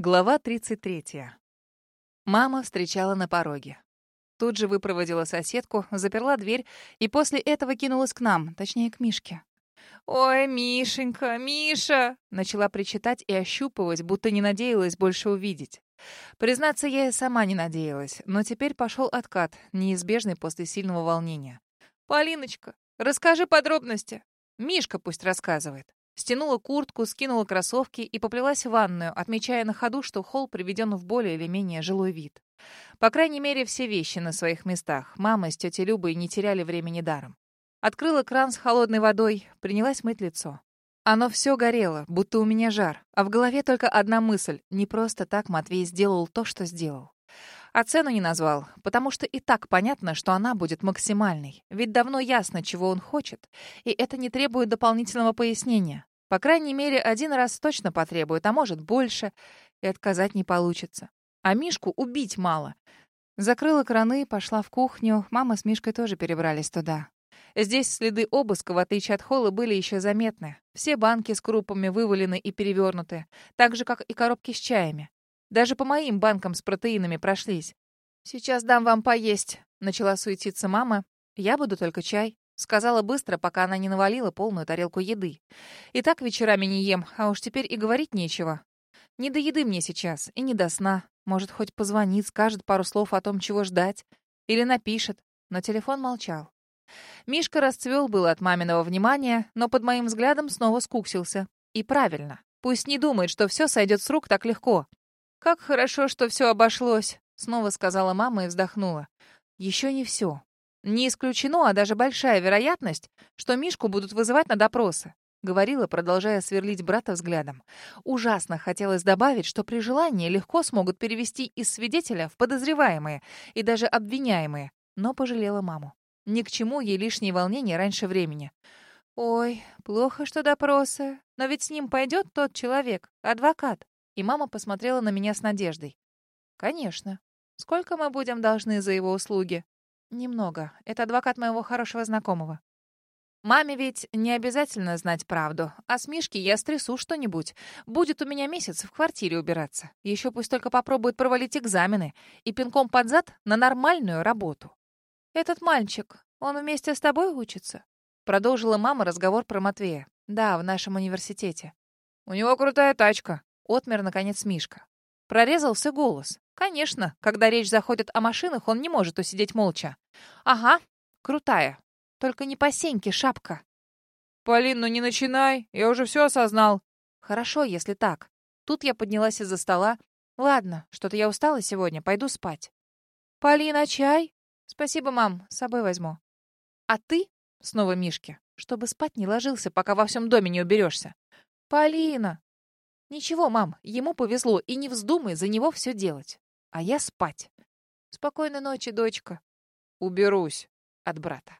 Глава 33. Мама встречала на пороге. Тут же выпроводила соседку, заперла дверь и после этого кинулась к нам, точнее, к Мишке. «Ой, Мишенька, Миша!» Начала причитать и ощупывать, будто не надеялась больше увидеть. Признаться, я и сама не надеялась, но теперь пошел откат, неизбежный после сильного волнения. «Полиночка, расскажи подробности!» Мишка пусть рассказывает. Стянула куртку, скинула кроссовки и поплелась в ванную, отмечая на ходу, что холл приведен в более или менее жилой вид. По крайней мере, все вещи на своих местах. Мама с тетей Любой не теряли времени даром. Открыла кран с холодной водой, принялась мыть лицо. Оно все горело, будто у меня жар. А в голове только одна мысль. Не просто так Матвей сделал то, что сделал. А цену не назвал, потому что и так понятно, что она будет максимальной. Ведь давно ясно, чего он хочет. И это не требует дополнительного пояснения. По крайней мере, один раз точно потребует, а может больше, и отказать не получится. А Мишку убить мало. Закрыла краны, пошла в кухню. Мама с Мишкой тоже перебрались туда. Здесь следы обыска, в отличие от холла, были еще заметны. Все банки с крупами вывалены и перевернуты, так же, как и коробки с чаями. Даже по моим банкам с протеинами прошлись. «Сейчас дам вам поесть», — начала суетиться мама. «Я буду только чай». Сказала быстро, пока она не навалила полную тарелку еды. И так вечерами не ем, а уж теперь и говорить нечего. Не до еды мне сейчас, и не до сна. Может, хоть позвонит, скажет пару слов о том, чего ждать. Или напишет. Но телефон молчал. Мишка расцвел было от маминого внимания, но под моим взглядом снова скуксился. И правильно. Пусть не думает, что все сойдет с рук так легко. «Как хорошо, что все обошлось», — снова сказала мама и вздохнула. «Еще не все. Не исключено, а даже большая вероятность, что Мишку будут вызывать на допросы. Говорила, продолжая сверлить брата взглядом. Ужасно хотелось добавить, что при желании легко смогут перевести из свидетеля в подозреваемые и даже обвиняемые, но пожалела маму. Ни к чему ей лишние волнения раньше времени. «Ой, плохо, что допросы. Но ведь с ним пойдет тот человек, адвокат». И мама посмотрела на меня с надеждой. «Конечно. Сколько мы будем должны за его услуги?» Немного. Это адвокат моего хорошего знакомого. Маме ведь не обязательно знать правду, а с Мишки я стрясу что-нибудь. Будет у меня месяц в квартире убираться. Еще пусть только попробует провалить экзамены и пинком под зад на нормальную работу. «Этот мальчик, он вместе с тобой учится?» Продолжила мама разговор про Матвея. «Да, в нашем университете». «У него крутая тачка», — отмер, наконец, Мишка. Прорезался голос. Конечно, когда речь заходит о машинах, он не может усидеть молча. Ага, крутая. Только не по сеньке шапка. Полин, ну не начинай, я уже все осознал. Хорошо, если так. Тут я поднялась из-за стола. Ладно, что-то я устала сегодня, пойду спать. Полина, чай? Спасибо, мам, с собой возьму. А ты? Снова Мишке. Чтобы спать не ложился, пока во всем доме не уберешься. Полина! Ничего, мам, ему повезло, и не вздумай за него все делать а я спать. Спокойной ночи, дочка. Уберусь от брата.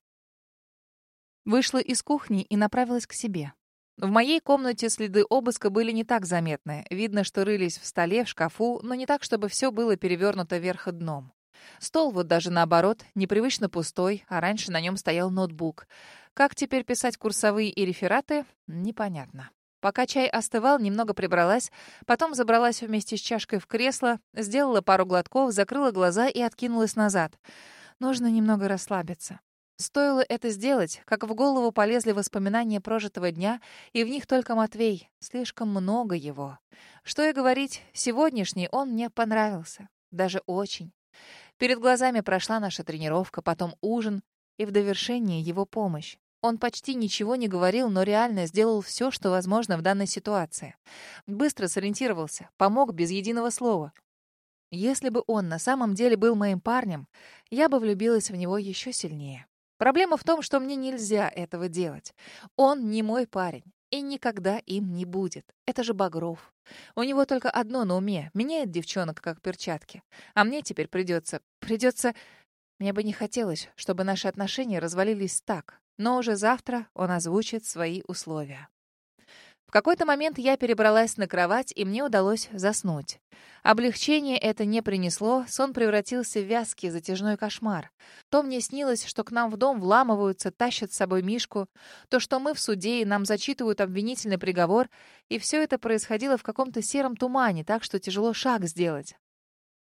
Вышла из кухни и направилась к себе. В моей комнате следы обыска были не так заметны. Видно, что рылись в столе, в шкафу, но не так, чтобы все было перевернуто вверх дном. Стол вот даже наоборот, непривычно пустой, а раньше на нем стоял ноутбук. Как теперь писать курсовые и рефераты, непонятно. Пока чай остывал, немного прибралась, потом забралась вместе с чашкой в кресло, сделала пару глотков, закрыла глаза и откинулась назад. Нужно немного расслабиться. Стоило это сделать, как в голову полезли воспоминания прожитого дня, и в них только Матвей. Слишком много его. Что и говорить, сегодняшний он мне понравился. Даже очень. Перед глазами прошла наша тренировка, потом ужин, и в довершении его помощь. Он почти ничего не говорил, но реально сделал все, что возможно в данной ситуации. Быстро сориентировался, помог без единого слова. Если бы он на самом деле был моим парнем, я бы влюбилась в него еще сильнее. Проблема в том, что мне нельзя этого делать. Он не мой парень и никогда им не будет. Это же Багров. У него только одно на уме — меняет девчонок как перчатки. А мне теперь придется... Придется... Мне бы не хотелось, чтобы наши отношения развалились так, но уже завтра он озвучит свои условия. В какой-то момент я перебралась на кровать, и мне удалось заснуть. Облегчение это не принесло, сон превратился в вязкий, затяжной кошмар. То мне снилось, что к нам в дом вламываются, тащат с собой Мишку, то, что мы в суде, и нам зачитывают обвинительный приговор, и все это происходило в каком-то сером тумане, так что тяжело шаг сделать.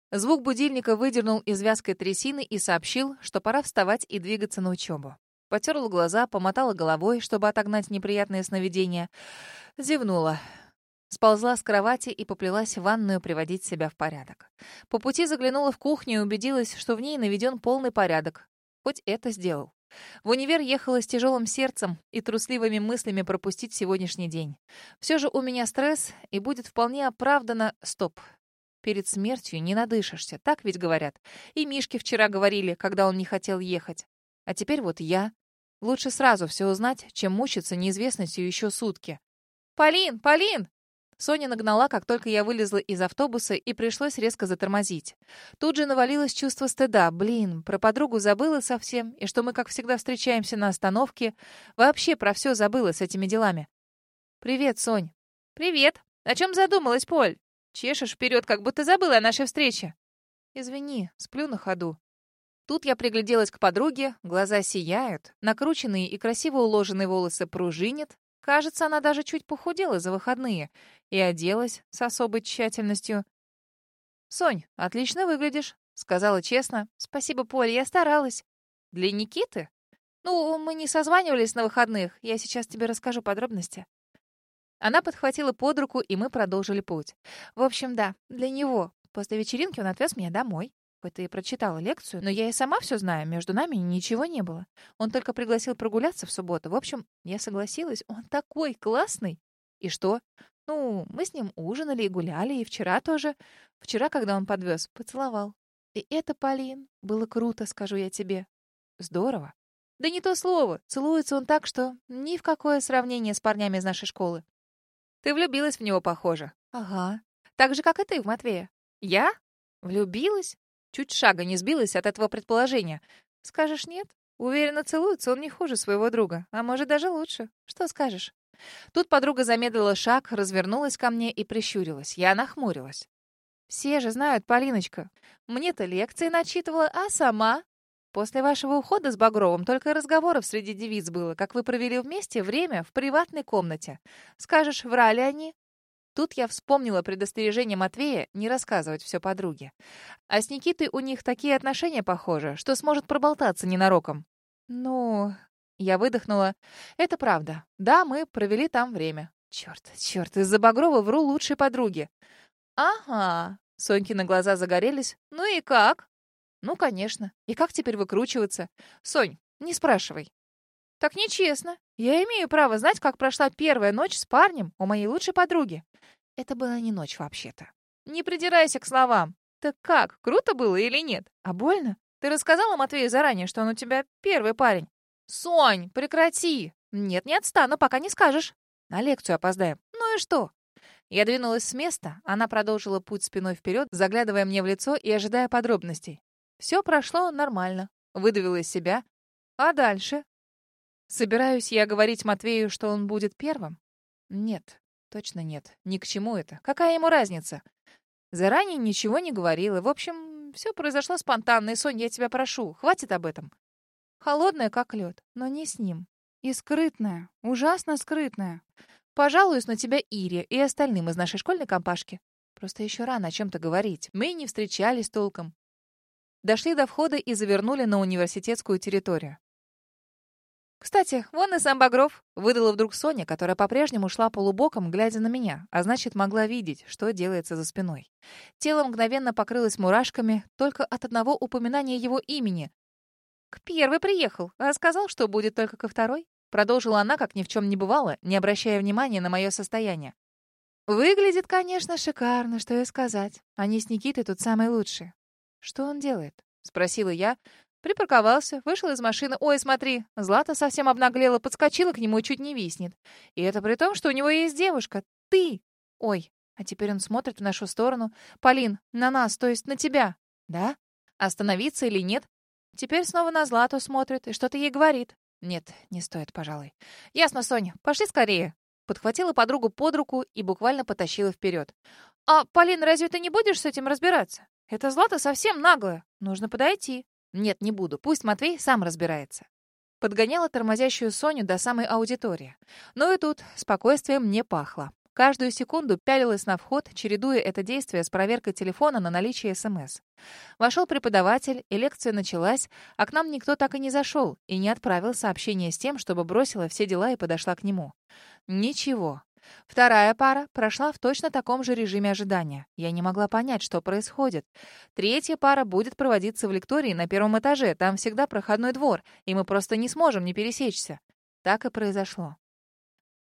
Звук будильника выдернул из вязкой трясины и сообщил, что пора вставать и двигаться на учебу. Потерла глаза, помотала головой, чтобы отогнать неприятные сновидения. Зевнула. Сползла с кровати и поплелась в ванную приводить себя в порядок. По пути заглянула в кухню и убедилась, что в ней наведен полный порядок. Хоть это сделал. В универ ехала с тяжелым сердцем и трусливыми мыслями пропустить сегодняшний день. Все же у меня стресс, и будет вполне оправдано... Стоп. Перед смертью не надышишься, так ведь говорят. И Мишке вчера говорили, когда он не хотел ехать. А теперь вот я. Лучше сразу все узнать, чем мучиться неизвестностью еще сутки. «Полин! Полин!» Соня нагнала, как только я вылезла из автобуса, и пришлось резко затормозить. Тут же навалилось чувство стыда. Блин, про подругу забыла совсем, и что мы, как всегда, встречаемся на остановке. Вообще про все забыла с этими делами. «Привет, Сонь». «Привет. О чем задумалась, Поль? Чешешь вперед, как будто забыла о нашей встрече». «Извини, сплю на ходу». Тут я пригляделась к подруге, глаза сияют, накрученные и красиво уложенные волосы пружинят. Кажется, она даже чуть похудела за выходные и оделась с особой тщательностью. «Сонь, отлично выглядишь», — сказала честно. «Спасибо, Поле, я старалась». «Для Никиты?» «Ну, мы не созванивались на выходных. Я сейчас тебе расскажу подробности». Она подхватила под руку, и мы продолжили путь. В общем, да, для него. После вечеринки он отвез меня домой. Хоть и прочитала лекцию, но я и сама все знаю, между нами ничего не было. Он только пригласил прогуляться в субботу. В общем, я согласилась, он такой классный. И что? Ну, мы с ним ужинали и гуляли, и вчера тоже. Вчера, когда он подвез, поцеловал. И это, Полин, было круто, скажу я тебе. Здорово. Да не то слово. Целуется он так, что ни в какое сравнение с парнями из нашей школы. Ты влюбилась в него, похоже. Ага. Так же, как и ты в Матвея. Я? Влюбилась? Чуть шага не сбилась от этого предположения. Скажешь нет? Уверенно целуется он не хуже своего друга, а может даже лучше. Что скажешь? Тут подруга замедлила шаг, развернулась ко мне и прищурилась. Я нахмурилась. «Все же знают, Полиночка. Мне-то лекции начитывала, а сама...» «После вашего ухода с Багровым только разговоров среди девиц было, как вы провели вместе время в приватной комнате. Скажешь, врали они? Тут я вспомнила предостережение Матвея не рассказывать все подруге. А с Никитой у них такие отношения похожи, что сможет проболтаться ненароком. Ну, я выдохнула. Это правда. Да, мы провели там время. Черт, черт, из-за Багрова вру лучшей подруги. Ага. Сонькины глаза загорелись. Ну и как? Ну, конечно. И как теперь выкручиваться? Сонь, не спрашивай. Так нечестно. Я имею право знать, как прошла первая ночь с парнем у моей лучшей подруги. Это была не ночь вообще-то. Не придирайся к словам. Так как, круто было или нет? А больно? Ты рассказала Матвею заранее, что он у тебя первый парень? Сонь, прекрати. Нет, не отстану, пока не скажешь. На лекцию опоздаем. Ну и что? Я двинулась с места, она продолжила путь спиной вперед, заглядывая мне в лицо и ожидая подробностей. Все прошло нормально. Выдавила из себя. А дальше? Собираюсь я говорить Матвею, что он будет первым? Нет, точно нет. Ни к чему это. Какая ему разница? Заранее ничего не говорила. В общем, все произошло спонтанно. И, Сонь, я тебя прошу, хватит об этом. Холодная, как лед, но не с ним. И скрытная, ужасно скрытная. Пожалуюсь на тебя Ире и остальным из нашей школьной компашки. Просто еще рано о чем-то говорить. Мы не встречались толком. Дошли до входа и завернули на университетскую территорию. «Кстати, вон и сам Багров», — выдала вдруг Соня, которая по-прежнему шла полубоком, глядя на меня, а значит, могла видеть, что делается за спиной. Тело мгновенно покрылось мурашками только от одного упоминания его имени. «К первой приехал, а сказал, что будет только ко второй», — продолжила она, как ни в чем не бывало, не обращая внимания на мое состояние. «Выглядит, конечно, шикарно, что и сказать. Они с Никитой тут самые лучшие». «Что он делает?» — спросила я, Припарковался, вышел из машины. Ой, смотри, Злата совсем обнаглела, подскочила к нему и чуть не виснет. И это при том, что у него есть девушка. Ты! Ой, а теперь он смотрит в нашу сторону. Полин, на нас, то есть на тебя. Да? Остановиться или нет? Теперь снова на Злату смотрит и что-то ей говорит. Нет, не стоит, пожалуй. Ясно, Соня. Пошли скорее. подхватила подругу под руку и буквально потащила вперед. «А, Полин, разве ты не будешь с этим разбираться? Это Злата совсем наглая. Нужно подойти». «Нет, не буду. Пусть Матвей сам разбирается». Подгоняла тормозящую Соню до самой аудитории. Но и тут спокойствием не пахло. Каждую секунду пялилась на вход, чередуя это действие с проверкой телефона на наличие СМС. Вошел преподаватель, и лекция началась, а к нам никто так и не зашел и не отправил сообщение с тем, чтобы бросила все дела и подошла к нему. Ничего. Вторая пара прошла в точно таком же режиме ожидания. Я не могла понять, что происходит. Третья пара будет проводиться в лектории на первом этаже. Там всегда проходной двор, и мы просто не сможем не пересечься. Так и произошло.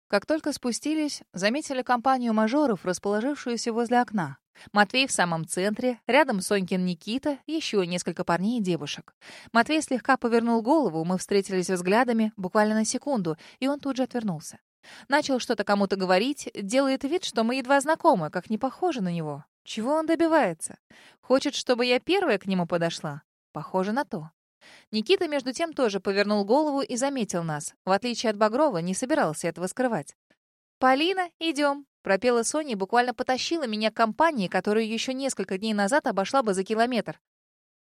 Как только спустились, заметили компанию мажоров, расположившуюся возле окна. Матвей в самом центре, рядом Сонькин Никита, еще несколько парней и девушек. Матвей слегка повернул голову, мы встретились взглядами буквально на секунду, и он тут же отвернулся. Начал что-то кому-то говорить, делает вид, что мы едва знакомы, как не похожи на него. Чего он добивается? Хочет, чтобы я первая к нему подошла? Похоже на то. Никита, между тем, тоже повернул голову и заметил нас. В отличие от Багрова, не собирался этого скрывать. «Полина, идем!» — пропела Соня и буквально потащила меня к компании, которую еще несколько дней назад обошла бы за километр.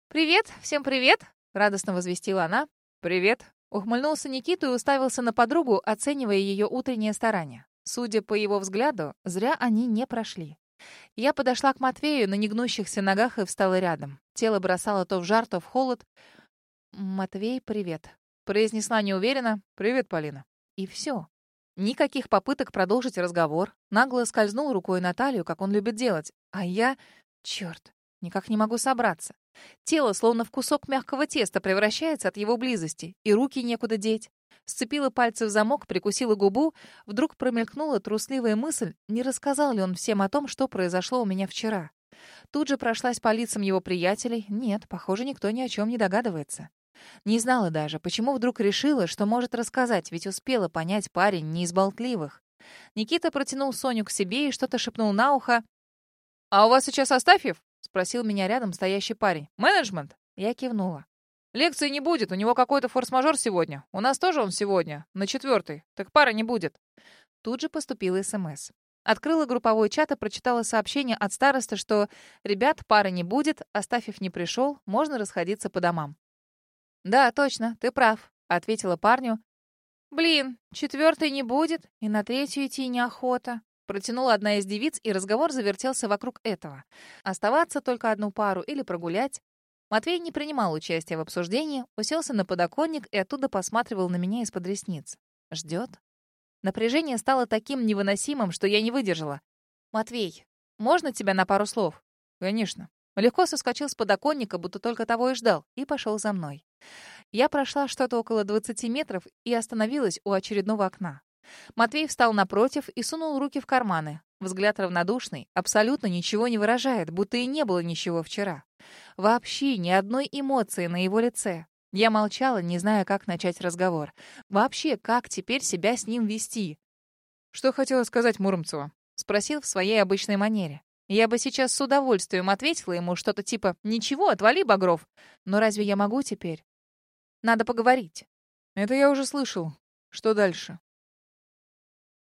«Привет! Всем привет!» — радостно возвестила она. «Привет!» — ухмыльнулся Никита и уставился на подругу, оценивая ее утреннее старание. Судя по его взгляду, зря они не прошли. Я подошла к Матвею на негнущихся ногах и встала рядом. Тело бросало то в жар, то в холод. «Матвей, привет», — произнесла неуверенно. «Привет, Полина». И все. Никаких попыток продолжить разговор. Нагло скользнул рукой на талию, как он любит делать. А я... Черт, никак не могу собраться. Тело словно в кусок мягкого теста превращается от его близости, и руки некуда деть. Сцепила пальцы в замок, прикусила губу. Вдруг промелькнула трусливая мысль, не рассказал ли он всем о том, что произошло у меня вчера. Тут же прошлась по лицам его приятелей. Нет, похоже, никто ни о чем не догадывается. Не знала даже, почему вдруг решила, что может рассказать, ведь успела понять парень не из болтливых. Никита протянул Соню к себе и что-то шепнул на ухо. «А у вас сейчас Астафьев?» — спросил меня рядом стоящий парень. «Менеджмент?» Я кивнула. «Лекции не будет, у него какой-то форс-мажор сегодня. У нас тоже он сегодня, на четвертый. Так пары не будет». Тут же поступил СМС. Открыла групповой чат и прочитала сообщение от староста, что «Ребят, пары не будет, Астафьев не пришел, можно расходиться по домам». «Да, точно, ты прав», — ответила парню. «Блин, четвертой не будет, и на третью идти неохота». Протянула одна из девиц, и разговор завертелся вокруг этого. Оставаться только одну пару или прогулять. Матвей не принимал участия в обсуждении, уселся на подоконник и оттуда посматривал на меня из-под ресниц. Ждет. Напряжение стало таким невыносимым, что я не выдержала. «Матвей, можно тебя на пару слов?» «Конечно». Легко соскочил с подоконника, будто только того и ждал, и пошел за мной. Я прошла что-то около 20 метров и остановилась у очередного окна. Матвей встал напротив и сунул руки в карманы. Взгляд равнодушный, абсолютно ничего не выражает, будто и не было ничего вчера. Вообще ни одной эмоции на его лице. Я молчала, не зная, как начать разговор. Вообще, как теперь себя с ним вести? «Что хотела сказать Муромцева?» — спросил в своей обычной манере. Я бы сейчас с удовольствием ответила ему что-то типа «Ничего, отвали, Багров». Но разве я могу теперь? Надо поговорить. Это я уже слышал. Что дальше?